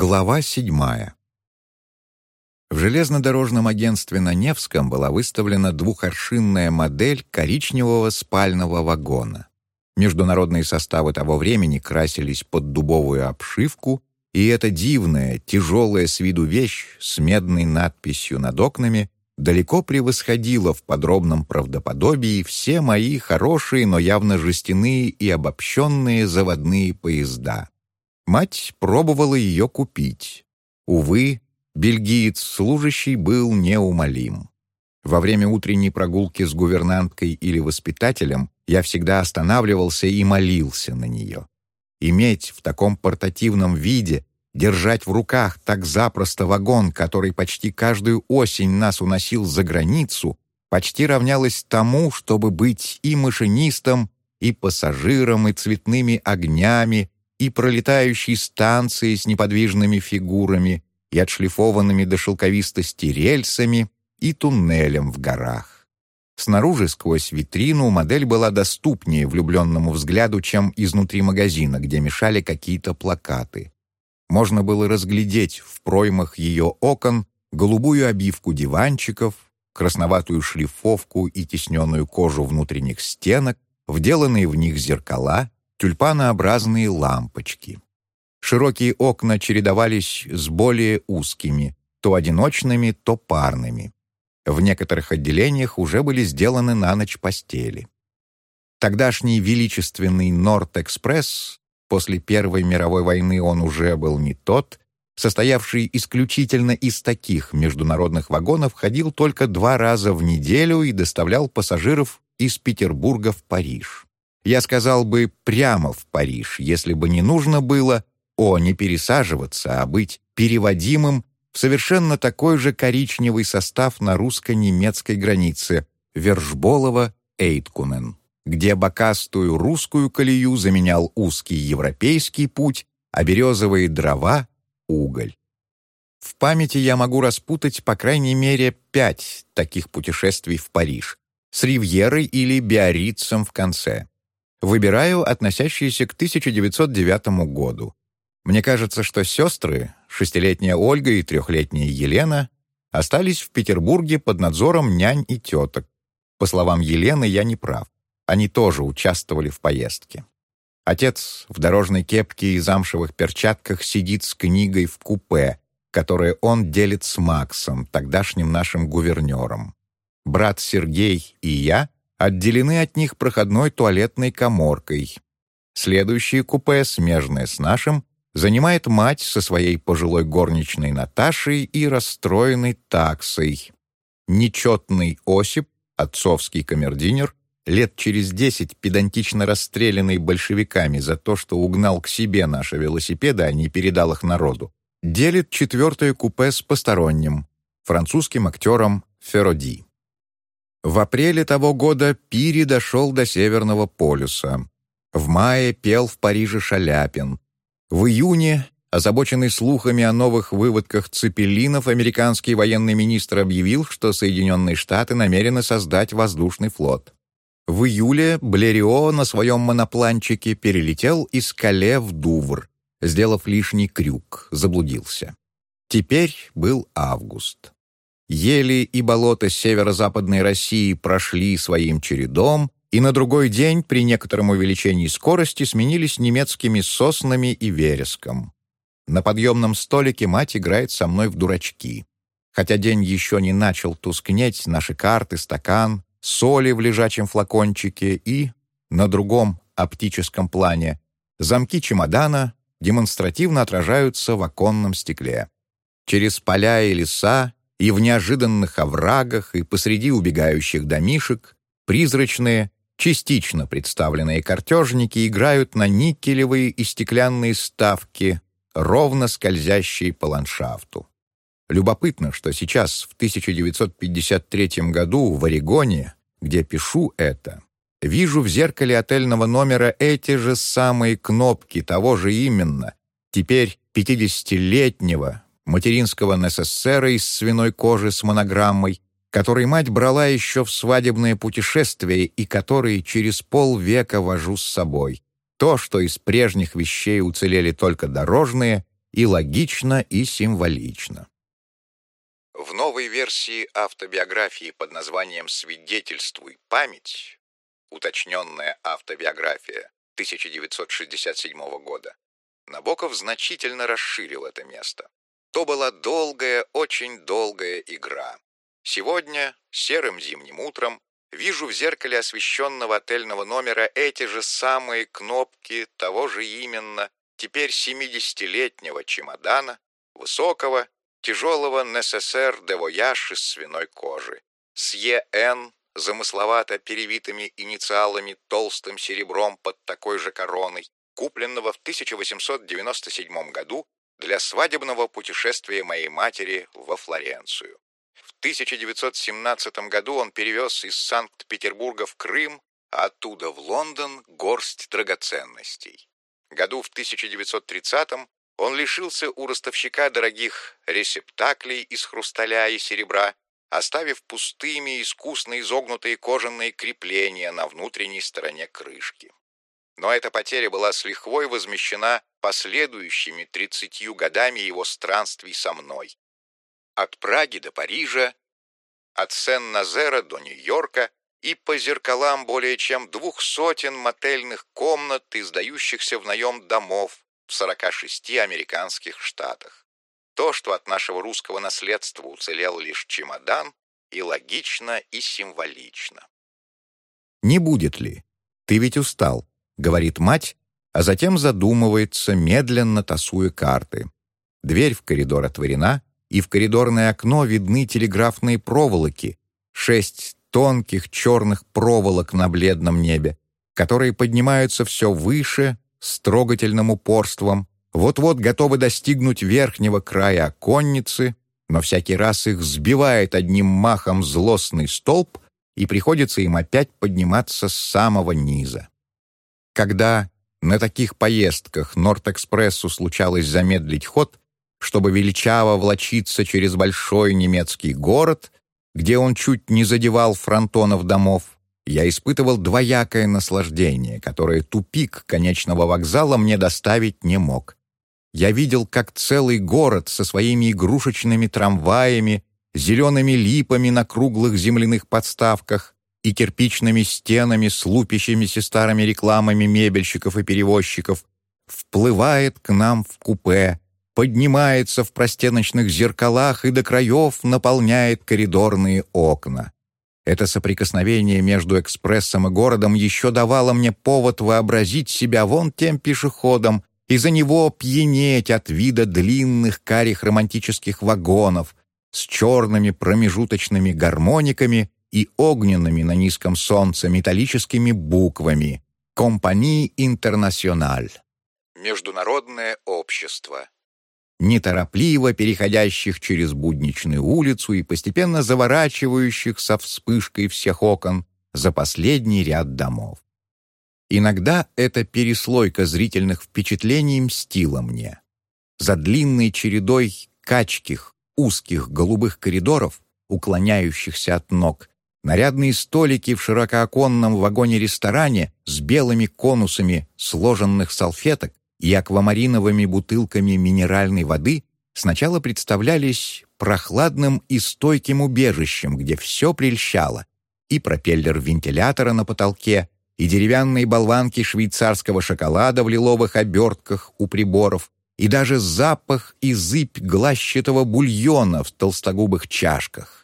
Глава седьмая. В железнодорожном агентстве на Невском была выставлена двухоршинная модель коричневого спального вагона. Международные составы того времени красились под дубовую обшивку, и эта дивная, тяжелая с виду вещь с медной надписью над окнами далеко превосходила в подробном правдоподобии все мои хорошие, но явно жестяные и обобщенные заводные поезда. Мать пробовала ее купить. Увы, бельгиец-служащий был неумолим. Во время утренней прогулки с гувернанткой или воспитателем я всегда останавливался и молился на нее. Иметь в таком портативном виде, держать в руках так запросто вагон, который почти каждую осень нас уносил за границу, почти равнялось тому, чтобы быть и машинистом, и пассажиром, и цветными огнями, и пролетающей станции с неподвижными фигурами, и отшлифованными до шелковистости рельсами, и туннелем в горах. Снаружи, сквозь витрину, модель была доступнее влюбленному взгляду, чем изнутри магазина, где мешали какие-то плакаты. Можно было разглядеть в проймах ее окон голубую обивку диванчиков, красноватую шлифовку и тесненную кожу внутренних стенок, вделанные в них зеркала, тюльпанообразные лампочки. Широкие окна чередовались с более узкими, то одиночными, то парными. В некоторых отделениях уже были сделаны на ночь постели. Тогдашний величественный Норд-экспресс, после Первой мировой войны он уже был не тот, состоявший исключительно из таких международных вагонов, ходил только два раза в неделю и доставлял пассажиров из Петербурга в Париж. Я сказал бы прямо в Париж, если бы не нужно было, о, не пересаживаться, а быть переводимым в совершенно такой же коричневый состав на русско-немецкой границе Вержболова-Эйткунен, где бокастую русскую колею заменял узкий европейский путь, а березовые дрова — уголь. В памяти я могу распутать по крайней мере пять таких путешествий в Париж с Ривьерой или Биаррицем в конце. Выбираю относящиеся к 1909 году. Мне кажется, что сестры, шестилетняя Ольга и трехлетняя Елена, остались в Петербурге под надзором нянь и теток. По словам Елены, я не прав. Они тоже участвовали в поездке. Отец в дорожной кепке и замшевых перчатках сидит с книгой в купе, которое он делит с Максом, тогдашним нашим гувернером. Брат Сергей и я отделены от них проходной туалетной коморкой. Следующее купе, смежное с нашим, занимает мать со своей пожилой горничной Наташей и расстроенной таксой. Нечетный Осип, отцовский камердинер, лет через десять педантично расстрелянный большевиками за то, что угнал к себе наши велосипеды, а не передал их народу, делит четвертое купе с посторонним, французским актером Фероди. В апреле того года Пири дошел до Северного полюса. В мае пел в Париже Шаляпин. В июне, озабоченный слухами о новых выводках цепелинов, американский военный министр объявил, что Соединенные Штаты намерены создать воздушный флот. В июле Блерио на своем монопланчике перелетел из Кале в Дувр, сделав лишний крюк, заблудился. Теперь был август. Ели и болота северо-западной России прошли своим чередом, и на другой день при некотором увеличении скорости сменились немецкими соснами и вереском. На подъемном столике мать играет со мной в дурачки. Хотя день еще не начал тускнеть, наши карты, стакан, соли в лежачем флакончике и, на другом оптическом плане, замки чемодана демонстративно отражаются в оконном стекле. Через поля и леса и в неожиданных оврагах, и посреди убегающих домишек призрачные, частично представленные картежники играют на никелевые и стеклянные ставки, ровно скользящие по ландшафту. Любопытно, что сейчас, в 1953 году, в Орегоне, где пишу это, вижу в зеркале отельного номера эти же самые кнопки того же именно, теперь 50-летнего, материнского НССРа из свиной кожи с монограммой, который мать брала еще в свадебное путешествие и который через полвека вожу с собой. То, что из прежних вещей уцелели только дорожные, и логично, и символично. В новой версии автобиографии под названием «Свидетельствуй память» уточненная автобиография 1967 года, Набоков значительно расширил это место. То была долгая, очень долгая игра. Сегодня, серым зимним утром, вижу в зеркале освещенного отельного номера эти же самые кнопки того же именно, теперь 70-летнего чемодана, высокого, тяжелого НССР де вояж из свиной кожи, с ЕН, замысловато перевитыми инициалами толстым серебром под такой же короной, купленного в 1897 году для свадебного путешествия моей матери во Флоренцию. В 1917 году он перевез из Санкт-Петербурга в Крым, а оттуда в Лондон горсть драгоценностей. Году в 1930 он лишился у ростовщика дорогих ресептаклей из хрусталя и серебра, оставив пустыми искусно изогнутые кожаные крепления на внутренней стороне крышки. Но эта потеря была с лихвой возмещена последующими тридцатью годами его странствий со мной. От Праги до Парижа, от Сен-Назера до Нью-Йорка и по зеркалам более чем двух сотен мотельных комнат, издающихся в наем домов в 46 американских штатах. То, что от нашего русского наследства уцелел лишь чемодан, и логично, и символично. «Не будет ли? Ты ведь устал», — говорит мать, а затем задумывается, медленно тасуя карты. Дверь в коридор отворена, и в коридорное окно видны телеграфные проволоки, шесть тонких черных проволок на бледном небе, которые поднимаются все выше с трогательным упорством, вот-вот готовы достигнуть верхнего края оконницы, но всякий раз их сбивает одним махом злостный столб, и приходится им опять подниматься с самого низа. Когда на таких поездках Норд-экспрессу случалось замедлить ход, чтобы величаво влочиться через большой немецкий город, где он чуть не задевал фронтонов домов, я испытывал двоякое наслаждение, которое тупик конечного вокзала мне доставить не мог. Я видел, как целый город со своими игрушечными трамваями, зелеными липами на круглых земляных подставках, и кирпичными стенами с лупящимися старыми рекламами мебельщиков и перевозчиков, вплывает к нам в купе, поднимается в простеночных зеркалах и до краев наполняет коридорные окна. Это соприкосновение между экспрессом и городом еще давало мне повод вообразить себя вон тем пешеходом и за него пьянеть от вида длинных карих романтических вагонов с черными промежуточными гармониками и огненными на низком солнце металлическими буквами «Компании Интернациональ» — Международное общество, неторопливо переходящих через будничную улицу и постепенно заворачивающих со вспышкой всех окон за последний ряд домов. Иногда эта переслойка зрительных впечатлений мстила мне. За длинной чередой качких, узких голубых коридоров, уклоняющихся от ног, Нарядные столики в широкооконном вагоне-ресторане с белыми конусами сложенных салфеток и аквамариновыми бутылками минеральной воды сначала представлялись прохладным и стойким убежищем, где все прельщало, и пропеллер вентилятора на потолке, и деревянные болванки швейцарского шоколада в лиловых обертках у приборов, и даже запах и зыбь глащатого бульона в толстогубых чашках.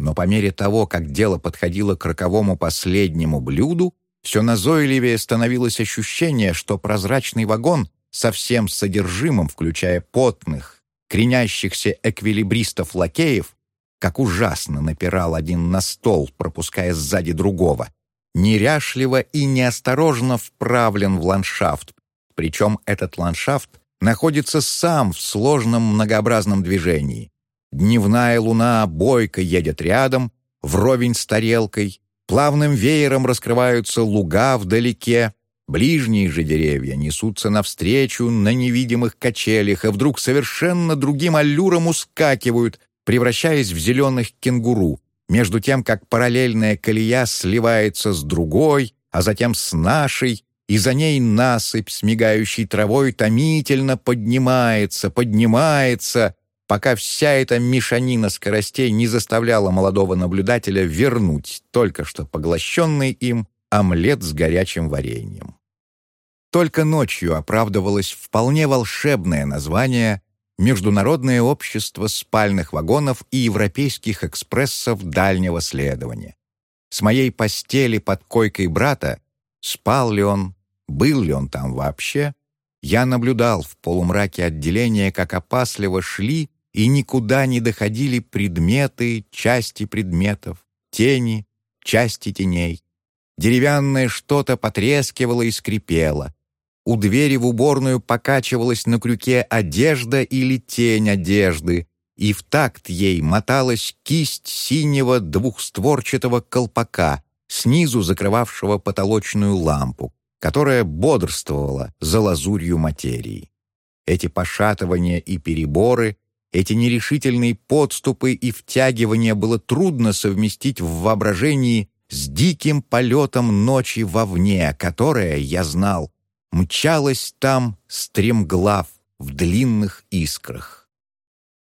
Но по мере того, как дело подходило к роковому последнему блюду, все назойливее становилось ощущение, что прозрачный вагон со всем содержимым, включая потных, кренящихся эквилибристов-лакеев, как ужасно напирал один на стол, пропуская сзади другого, неряшливо и неосторожно вправлен в ландшафт, причем этот ландшафт находится сам в сложном многообразном движении, Дневная луна бойко едет рядом, вровень с тарелкой, плавным веером раскрываются луга вдалеке, ближние же деревья несутся навстречу на невидимых качелях и вдруг совершенно другим аллюром ускакивают, превращаясь в зеленых кенгуру, между тем, как параллельная колея сливается с другой, а затем с нашей, и за ней насыпь с мигающей травой томительно поднимается, поднимается, пока вся эта мешанина скоростей не заставляла молодого наблюдателя вернуть только что поглощенный им омлет с горячим вареньем. Только ночью оправдывалось вполне волшебное название Международное общество спальных вагонов и европейских экспрессов дальнего следования. С моей постели под койкой брата, спал ли он, был ли он там вообще, я наблюдал в полумраке отделения, как опасливо шли и никуда не доходили предметы, части предметов, тени, части теней. Деревянное что-то потрескивало и скрипело. У двери в уборную покачивалась на крюке одежда или тень одежды, и в такт ей моталась кисть синего двухстворчатого колпака, снизу закрывавшего потолочную лампу, которая бодрствовала за лазурью материи. Эти пошатывания и переборы, эти нерешительные подступы и втягивания было трудно совместить в воображении с диким полетом ночи вовне, которая, я знал, мчалась там стремглав в длинных искрах.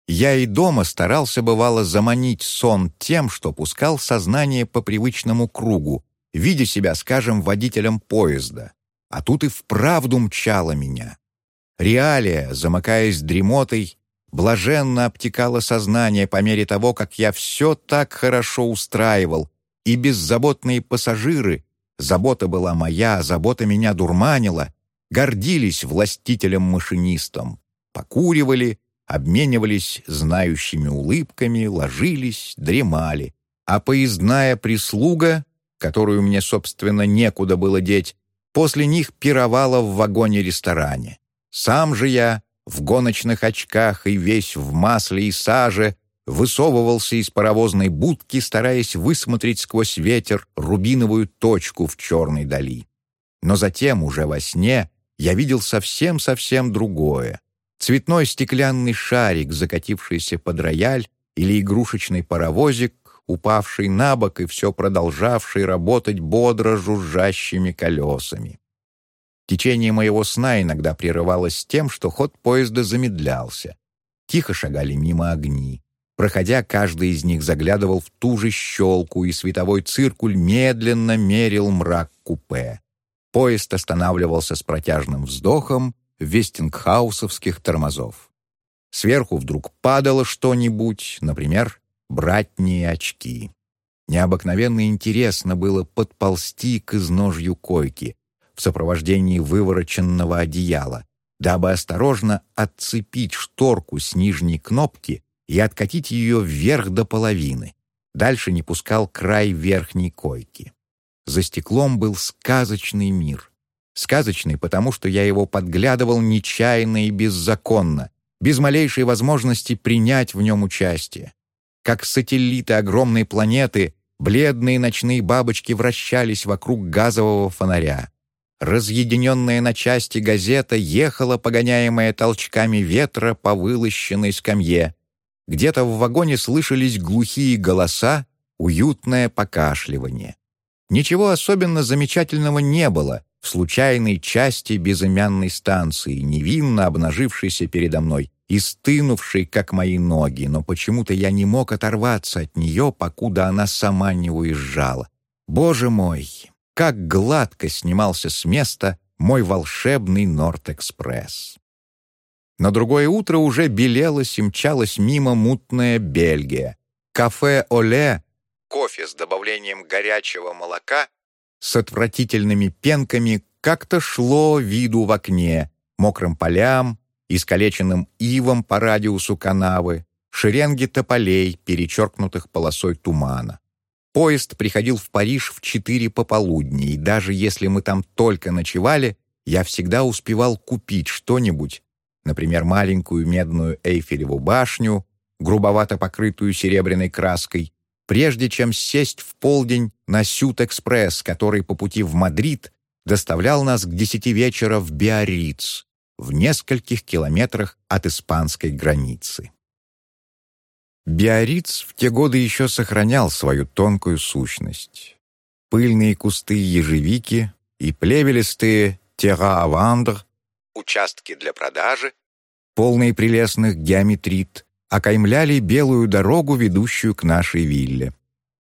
Я и дома старался, бывало, заманить сон тем, что пускал сознание по привычному кругу, видя себя, скажем, водителем поезда. А тут и вправду мчало меня. Реалия, замыкаясь дремотой, блаженно обтекала сознание по мере того, как я все так хорошо устраивал, и беззаботные пассажиры, забота была моя, забота меня дурманила, гордились властителем-машинистом, покуривали, обменивались знающими улыбками, ложились, дремали, а поездная прислуга которую мне, собственно, некуда было деть, после них пировала в вагоне-ресторане. Сам же я, в гоночных очках и весь в масле и саже, высовывался из паровозной будки, стараясь высмотреть сквозь ветер рубиновую точку в черной дали. Но затем, уже во сне, я видел совсем-совсем другое. Цветной стеклянный шарик, закатившийся под рояль, или игрушечный паровозик, упавший на бок и все продолжавший работать бодро жужжащими колесами. Течение моего сна иногда прерывалось тем, что ход поезда замедлялся. Тихо шагали мимо огни. Проходя, каждый из них заглядывал в ту же щелку, и световой циркуль медленно мерил мрак купе. Поезд останавливался с протяжным вздохом вестингхаусовских тормозов. Сверху вдруг падало что-нибудь, например, братние очки. Необыкновенно интересно было подползти к изножью койки в сопровождении вывороченного одеяла, дабы осторожно отцепить шторку с нижней кнопки и откатить ее вверх до половины. Дальше не пускал край верхней койки. За стеклом был сказочный мир. Сказочный, потому что я его подглядывал нечаянно и беззаконно, без малейшей возможности принять в нем участие. Как сателлиты огромной планеты, бледные ночные бабочки вращались вокруг газового фонаря. Разъединенная на части газета ехала, погоняемая толчками ветра по вылощенной скамье. Где-то в вагоне слышались глухие голоса, уютное покашливание. Ничего особенно замечательного не было в случайной части безымянной станции, невинно обнажившейся передо мной и стынувшей, как мои ноги, но почему-то я не мог оторваться от нее, покуда она сама не уезжала. Боже мой, как гладко снимался с места мой волшебный Норд-экспресс. На другое утро уже белелась и мчалась мимо мутная Бельгия. Кафе «Оле» — кофе с добавлением горячего молока с отвратительными пенками как-то шло виду в окне, мокрым полям, искалеченным ивом по радиусу канавы, шеренги тополей, перечеркнутых полосой тумана. Поезд приходил в Париж в четыре пополудни, и даже если мы там только ночевали, я всегда успевал купить что-нибудь, например, маленькую медную Эйфелеву башню, грубовато покрытую серебряной краской, прежде чем сесть в полдень на Сюд-экспресс, который по пути в Мадрид доставлял нас к десяти вечера в Биарриц, в нескольких километрах от испанской границы. Биарриц в те годы еще сохранял свою тонкую сущность. Пыльные кусты ежевики, и плевелистые терра-авандр, участки для продажи, полные прелестных геометрит, окаймляли белую дорогу, ведущую к нашей вилле.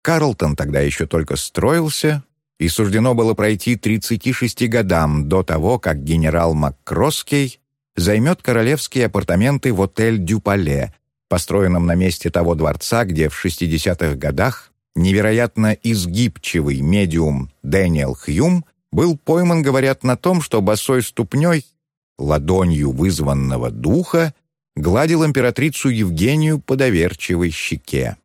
Карлтон тогда еще только строился, и суждено было пройти 36 годам до того, как генерал МакКроскей займет королевские апартаменты в отель «Дюпале», построенном на месте того дворца, где в 60-х годах невероятно изгибчивый медиум Дэниел Хьюм был пойман, говорят, на том, что босой ступней, ладонью вызванного духа, гладил императрицу Евгению по доверчивой щеке.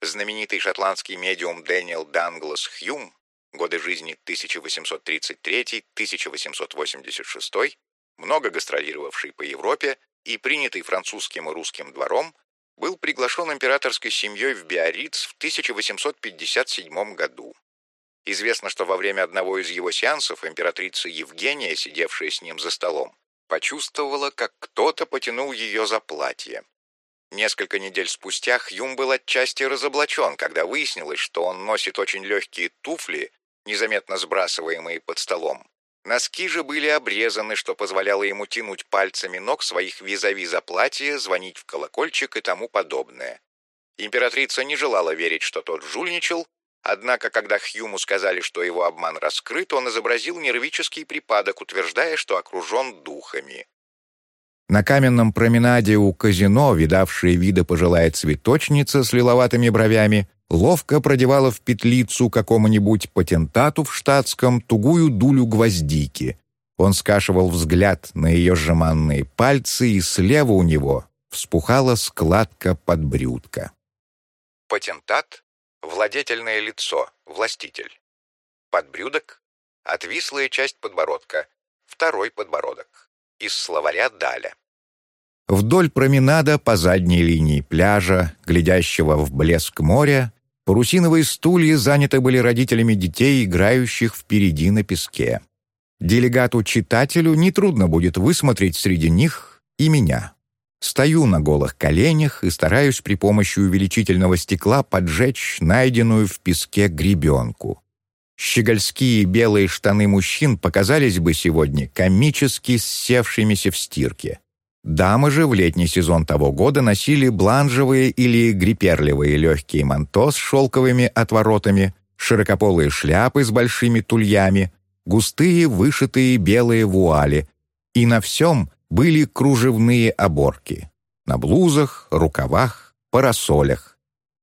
Знаменитый шотландский медиум Дэниел Данглас Хьюм, годы жизни 1833-1886, много гастролировавший по Европе и принятый французским и русским двором, был приглашен императорской семьей в Биарриц в 1857 году. Известно, что во время одного из его сеансов императрица Евгения, сидевшая с ним за столом, почувствовала, как кто-то потянул ее за платье. Несколько недель спустя Хьюм был отчасти разоблачен, когда выяснилось, что он носит очень легкие туфли, незаметно сбрасываемые под столом. Носки же были обрезаны, что позволяло ему тянуть пальцами ног своих визави за платье, звонить в колокольчик и тому подобное. Императрица не желала верить, что тот жульничал, однако, когда Хьюму сказали, что его обман раскрыт, он изобразил нервический припадок, утверждая, что окружен духами. На каменном променаде у казино, видавшая вида пожилая цветочница с лиловатыми бровями, ловко продевала в петлицу какому-нибудь патентату в штатском тугую дулю гвоздики. Он скашивал взгляд на ее жеманные пальцы, и слева у него вспухала складка подбрюдка. Патентат — владетельное лицо, властитель. Подбрюдок — отвислая часть подбородка, второй подбородок. Из словаря Даля. Вдоль променада по задней линии пляжа, глядящего в блеск моря, Парусиновые стулья заняты были родителями детей, играющих впереди на песке. Делегату-читателю нетрудно будет высмотреть среди них и меня. Стою на голых коленях и стараюсь при помощи увеличительного стекла поджечь найденную в песке гребенку. Щегольские белые штаны мужчин показались бы сегодня комически севшимися в стирке. Дамы же в летний сезон того года носили бланжевые или гриперливые легкие манто с шелковыми отворотами, широкополые шляпы с большими тульями, густые вышитые белые вуали, и на всем были кружевные оборки. На блузах, рукавах, парасолях.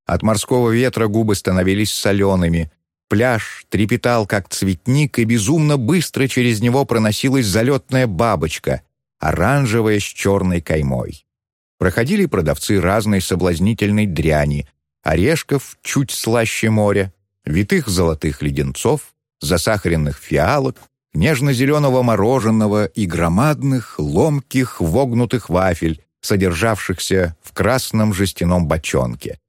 От морского ветра губы становились солеными, пляж трепетал, как цветник, и безумно быстро через него проносилась залетная бабочка — оранжевая с черной каймой. Проходили продавцы разной соблазнительной дряни, орешков чуть слаще моря, витых золотых леденцов, засахаренных фиалок, нежно-зеленого мороженого и громадных, ломких, вогнутых вафель, содержавшихся в красном жестяном бочонке.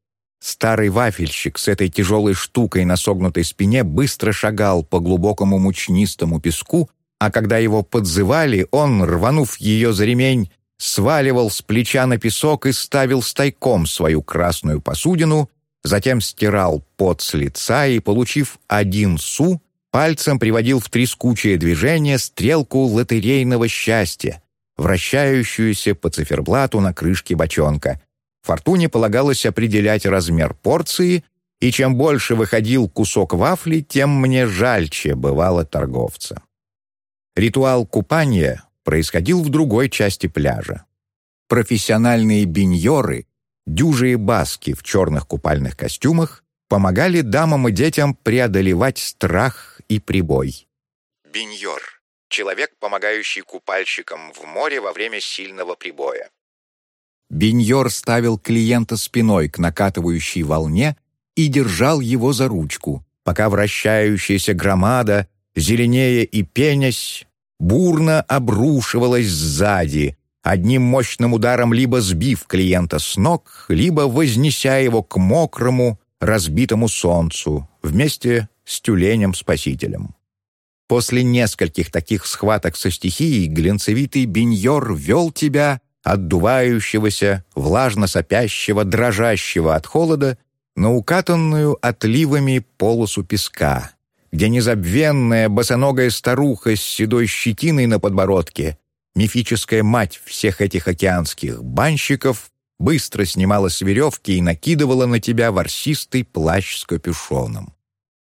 Старый вафельщик с этой тяжелой штукой на согнутой спине быстро шагал по глубокому мучнистому песку, а когда его подзывали, он, рванув ее за ремень, сваливал с плеча на песок и ставил стайком свою красную посудину, затем стирал пот с лица и, получив один су, пальцем приводил в трескучее движение стрелку лотерейного счастья, вращающуюся по циферблату на крышке бочонка. Фортуне полагалось определять размер порции, и чем больше выходил кусок вафли, тем мне жальче бывало торговца. Ритуал купания происходил в другой части пляжа. Профессиональные биньоры, дюжие баски в черных купальных костюмах, помогали дамам и детям преодолевать страх и прибой. Биньор — человек, помогающий купальщикам в море во время сильного прибоя. Биньор ставил клиента спиной к накатывающей волне и держал его за ручку, пока вращающаяся громада, зеленее и пенясь, бурно обрушивалась сзади, одним мощным ударом либо сбив клиента с ног, либо вознеся его к мокрому, разбитому солнцу вместе с тюленем-спасителем. После нескольких таких схваток со стихией глинцевитый биньор вел тебя, отдувающегося, влажно сопящего, дрожащего от холода, на укатанную отливами полосу песка, где незабвенная босоногая старуха с седой щетиной на подбородке, мифическая мать всех этих океанских банщиков, быстро снимала с веревки и накидывала на тебя ворсистый плащ с капюшоном.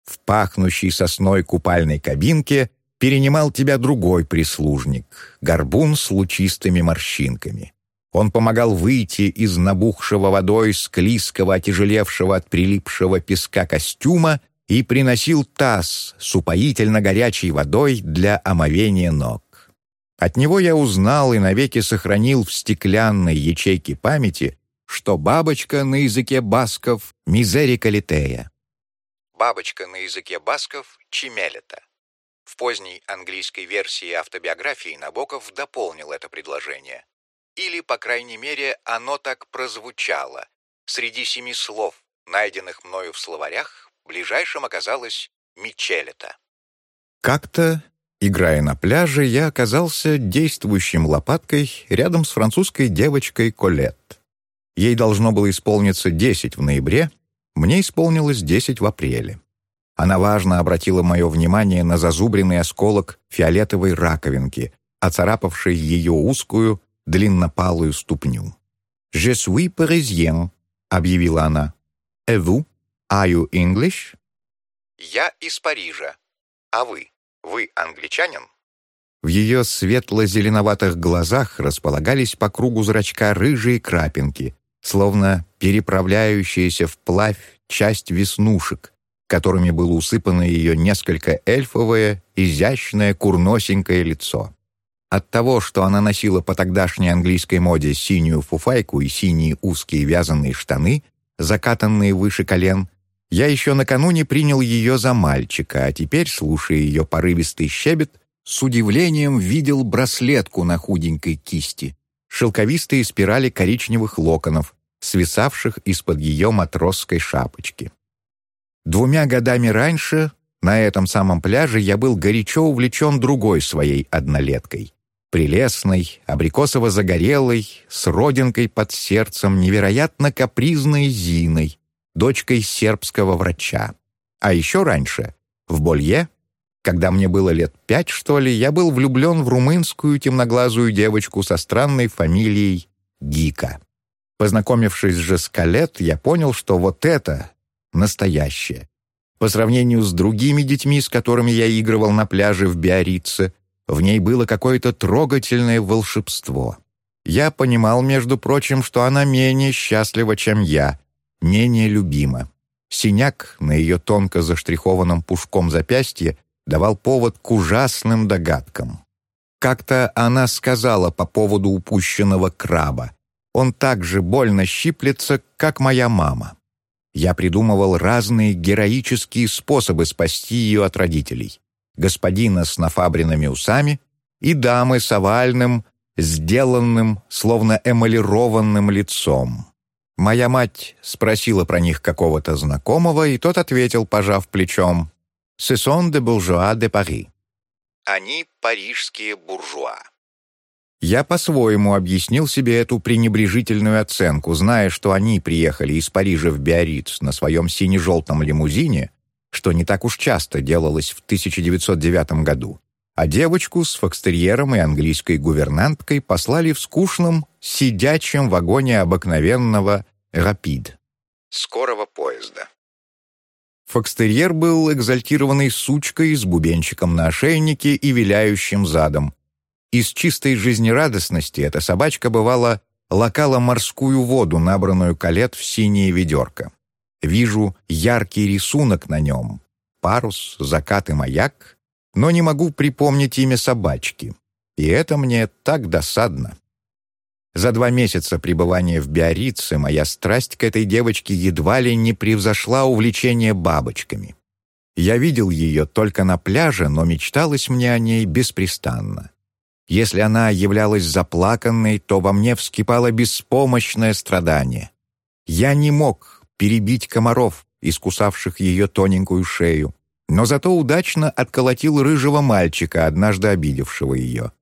В пахнущей сосной купальной кабинке перенимал тебя другой прислужник, горбун с лучистыми морщинками. Он помогал выйти из набухшего водой склизкого, отяжелевшего от прилипшего песка костюма и приносил таз с упоительно горячей водой для омовения ног. От него я узнал и навеки сохранил в стеклянной ячейке памяти, что бабочка на языке басков — мизерика литея. Бабочка на языке басков — чимелета. В поздней английской версии автобиографии Набоков дополнил это предложение. Или, по крайней мере, оно так прозвучало. Среди семи слов, найденных мною в словарях, ближайшим оказалось «Мичелета». Как-то, играя на пляже, я оказался действующим лопаткой рядом с французской девочкой Колет. Ей должно было исполниться 10 в ноябре, мне исполнилось 10 в апреле. Она важно обратила мое внимание на зазубренный осколок фиолетовой раковинки, оцарапавший ее узкую, длиннопалую ступню. «Je suis parisien», — объявила она. «Et vous? Are you English?» «Я из Парижа. А вы? Вы англичанин?» В ее светло-зеленоватых глазах располагались по кругу зрачка рыжие крапинки, словно переправляющаяся вплавь часть веснушек, которыми было усыпано ее несколько эльфовое, изящное, курносенькое лицо. От того, что она носила по тогдашней английской моде синюю фуфайку и синие узкие вязаные штаны, закатанные выше колен, я еще накануне принял ее за мальчика, а теперь, слушая ее порывистый щебет, с удивлением видел браслетку на худенькой кисти, шелковистые спирали коричневых локонов, свисавших из-под ее матросской шапочки. Двумя годами раньше на этом самом пляже я был горячо увлечен другой своей однолеткой. Прелестной, абрикосово-загорелой, с родинкой под сердцем, невероятно капризной Зиной, дочкой сербского врача. А еще раньше, в Болье, когда мне было лет пять, что ли, я был влюблен в румынскую темноглазую девочку со странной фамилией Гика. Познакомившись же с Калет, я понял, что вот это настоящее. По сравнению с другими детьми, с которыми я игрывал на пляже в Биорице, в ней было какое-то трогательное волшебство. Я понимал, между прочим, что она менее счастлива, чем я, менее любима. Синяк на ее тонко заштрихованном пушком запястье давал повод к ужасным догадкам. Как-то она сказала по поводу упущенного краба он так же больно щиплется, как моя мама. Я придумывал разные героические способы спасти ее от родителей. Господина с нафабренными усами и дамы с овальным, сделанным, словно эмалированным лицом. Моя мать спросила про них какого-то знакомого, и тот ответил, пожав плечом, «Ce sont des bourgeois de Paris». Они парижские буржуа. Я по-своему объяснил себе эту пренебрежительную оценку, зная, что они приехали из Парижа в Биарриц на своем сине-желтом лимузине, что не так уж часто делалось в 1909 году, а девочку с фокстерьером и английской гувернанткой послали в скучном, сидячем вагоне обыкновенного «Рапид» — скорого поезда. Фокстерьер был экзальтированной сучкой с бубенчиком на ошейнике и виляющим задом, из чистой жизнерадостности эта собачка, бывала, лакала морскую воду, набранную колет в синее ведерко. Вижу яркий рисунок на нем — парус, закат и маяк, но не могу припомнить имя собачки. И это мне так досадно. За два месяца пребывания в Биорице моя страсть к этой девочке едва ли не превзошла увлечение бабочками. Я видел ее только на пляже, но мечталось мне о ней беспрестанно. Если она являлась заплаканной, то во мне вскипало беспомощное страдание. Я не мог перебить комаров, искусавших ее тоненькую шею, но зато удачно отколотил рыжего мальчика, однажды обидевшего ее.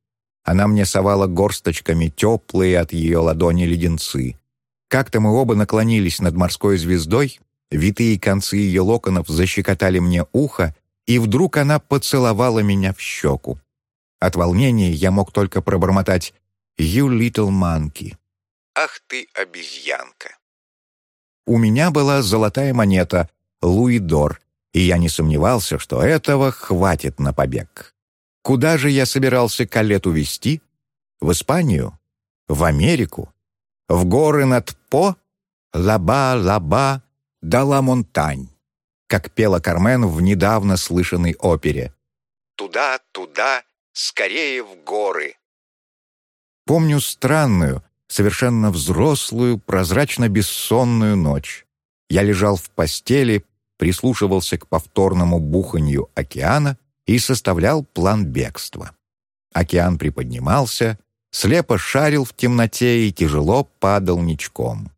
Она мне совала горсточками теплые от ее ладони леденцы. Как-то мы оба наклонились над морской звездой, витые концы ее локонов защекотали мне ухо, и вдруг она поцеловала меня в щеку. От волнения я мог только пробормотать «You little monkey». «Ах ты, обезьянка!» У меня была золотая монета «Луидор», и я не сомневался, что этого хватит на побег. Куда же я собирался Калет увезти? В Испанию? В Америку? В горы над По? Лаба-лаба да ла монтань, как пела Кармен в недавно слышанной опере. «Туда, туда, скорее в горы!» Помню странную, совершенно взрослую, прозрачно-бессонную ночь. Я лежал в постели, прислушивался к повторному буханью океана и составлял план бегства. Океан приподнимался, слепо шарил в темноте и тяжело падал ничком.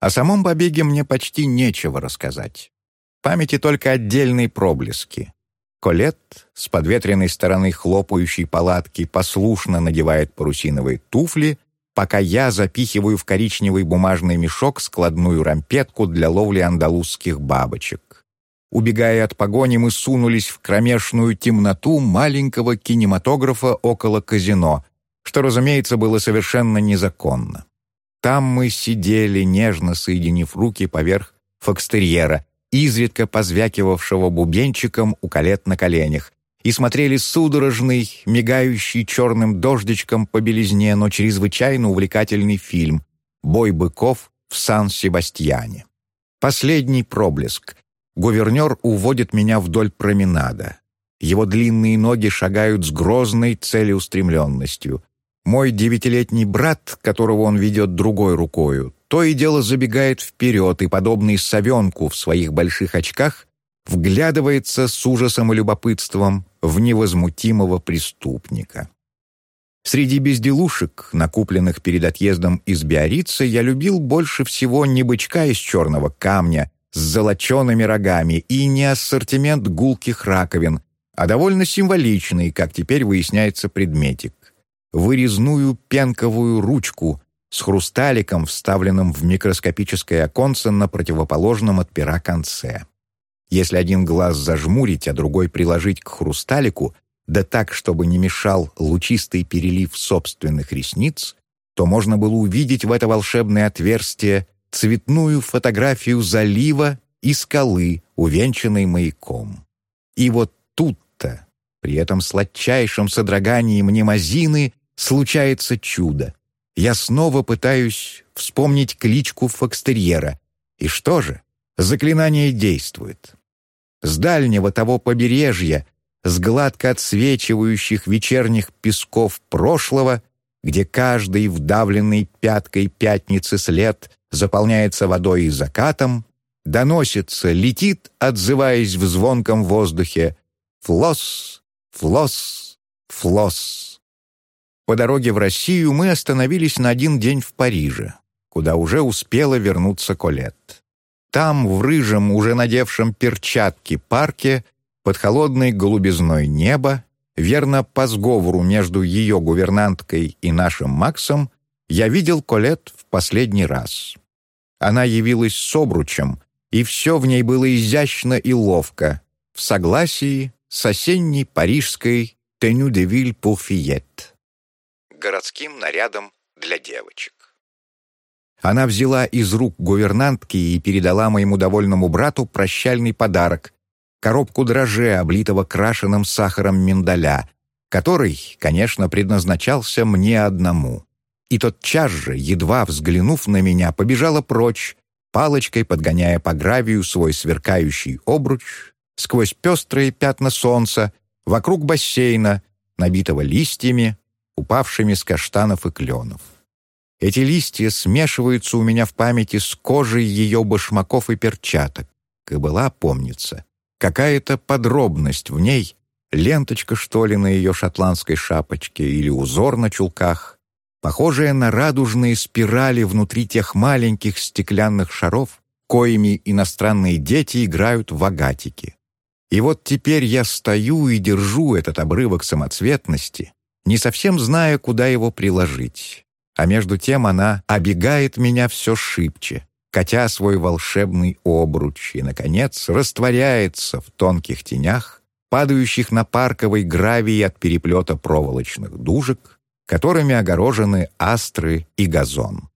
О самом побеге мне почти нечего рассказать. В памяти только отдельные проблески. Колет с подветренной стороны хлопающей палатки послушно надевает парусиновые туфли, пока я запихиваю в коричневый бумажный мешок складную рампетку для ловли андалузских бабочек. Убегая от погони, мы сунулись в кромешную темноту маленького кинематографа около казино, что, разумеется, было совершенно незаконно. Там мы сидели, нежно соединив руки поверх фокстерьера, изредка позвякивавшего бубенчиком у колет на коленях, и смотрели судорожный, мигающий черным дождичком по белизне, но чрезвычайно увлекательный фильм «Бой быков в Сан-Себастьяне». Последний проблеск. Гувернер уводит меня вдоль променада. Его длинные ноги шагают с грозной целеустремленностью. Мой девятилетний брат, которого он ведет другой рукою, то и дело забегает вперед и, подобный совенку в своих больших очках, вглядывается с ужасом и любопытством в невозмутимого преступника. Среди безделушек, накупленных перед отъездом из Биорица, я любил больше всего не бычка из черного камня с золочеными рогами и не ассортимент гулких раковин, а довольно символичный, как теперь выясняется, предметик вырезную пенковую ручку с хрусталиком, вставленным в микроскопическое оконце на противоположном от пера конце. Если один глаз зажмурить, а другой приложить к хрусталику, да так, чтобы не мешал лучистый перелив собственных ресниц, то можно было увидеть в это волшебное отверстие цветную фотографию залива и скалы, увенчанной маяком. И вот тут-то, при этом сладчайшем содрогании мнемозины, случается чудо. Я снова пытаюсь вспомнить кличку Фокстерьера. И что же? Заклинание действует. С дальнего того побережья, с гладко отсвечивающих вечерних песков прошлого, где каждый вдавленный пяткой пятницы след заполняется водой и закатом, доносится, летит, отзываясь в звонком воздухе «Флос, флос, флос». По дороге в Россию мы остановились на один день в Париже, куда уже успела вернуться Колет. Там, в рыжем, уже надевшем перчатки парке, под холодной голубизной неба, верно по сговору между ее гувернанткой и нашим Максом, я видел Колет в последний раз. Она явилась с обручем, и все в ней было изящно и ловко, в согласии с осенней парижской «Теню де виль fillette» городским нарядом для девочек. Она взяла из рук гувернантки и передала моему довольному брату прощальный подарок — коробку дрожжей, облитого крашеным сахаром миндаля, который, конечно, предназначался мне одному. И тот час же, едва взглянув на меня, побежала прочь, палочкой подгоняя по гравию свой сверкающий обруч сквозь пестрые пятна солнца, вокруг бассейна, набитого листьями, упавшими с каштанов и кленов. Эти листья смешиваются у меня в памяти с кожей ее башмаков и перчаток. И была, помнится, какая-то подробность в ней, ленточка, что ли, на ее шотландской шапочке или узор на чулках, похожая на радужные спирали внутри тех маленьких стеклянных шаров, коими иностранные дети играют в агатики. И вот теперь я стою и держу этот обрывок самоцветности, не совсем зная, куда его приложить. А между тем она обегает меня все шибче, катя свой волшебный обруч, и, наконец, растворяется в тонких тенях, падающих на парковый гравий от переплета проволочных дужек, которыми огорожены астры и газон.